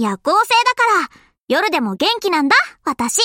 夜行性だから、夜でも元気なんだ、私。